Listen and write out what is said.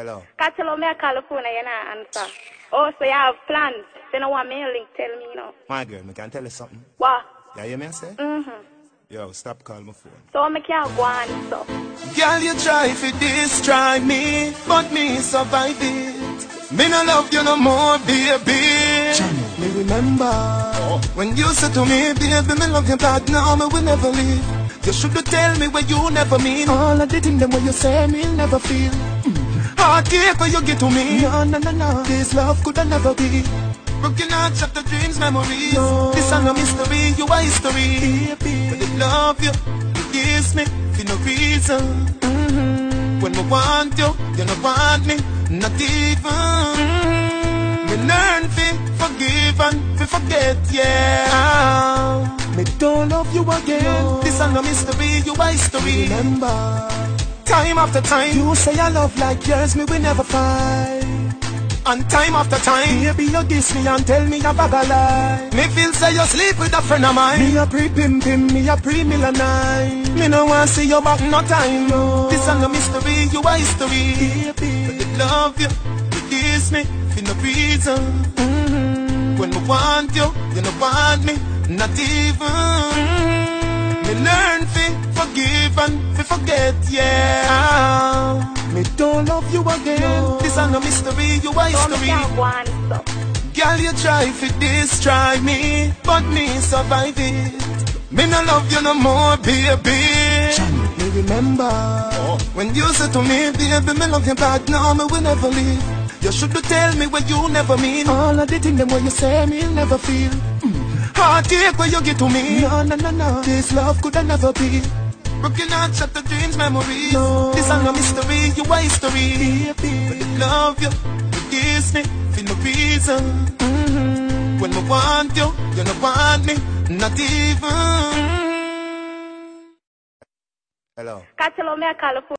Hello. Catch me a California, you know, answer. Oh, so you have plans? So you know what me link tell me, you know. My girl, me can tell you something. What? Yeah, You hear me I say? Mm-hmm. Yo, stop calling my phone. So me can't go on, so. Girl, you try for this, try me, but me survive it. Me no love you no more, baby. Me remember when you said to me, baby, me love you bad now, me will never leave. You should tell me what you never mean. All of the things them when you say me never feel. When you get to me. No, no, no, no. This love could never be. Broken heart, chapter dreams, memories. No. This ain't no mystery, you are history. Baby. But I love you, you kiss me for no reason. Mm-hmm. When I want you, you don't want me, not even. Mm-hmm. Me learn fi forgive and fi forget, yeah. Me don't love you again. This ain't no mystery, you are history. Remember, Time after time, you say I love like yours, me we never fight. and time after time, Baby, you diss me and tell me a bag of lie. me feel say you sleep with a friend of mine. Me a pre-pimp him, me a pre-millenine. Me no want see you back no time. No. This ain't no mystery, you are history. Baby, I love you, you kiss me for no reason. Mm-hmm. When I want you, you don't want me, not even. Mm-hmm. Me learn fi forgive and fi forget, yeah. me don't love you again. This ain't no mystery, you are history. can't go on, so. Girl, you try fi this, try me, but me survive it. Me no love you no more, baby. Me remember, When you said to me, baby, me love you bad, now me will never leave. You should tell me what you never mean. all of the things them when you say me never feel. Heartache when you get to me. No, no, no, no. This love could never be. Broken heart, shattered dreams, memories. No. This ain't no mystery, you are history. Baby, I love you, you kiss me for no reason. Mm-hmm. When I want you, you don't want me, not even. Hello. Catch me a California.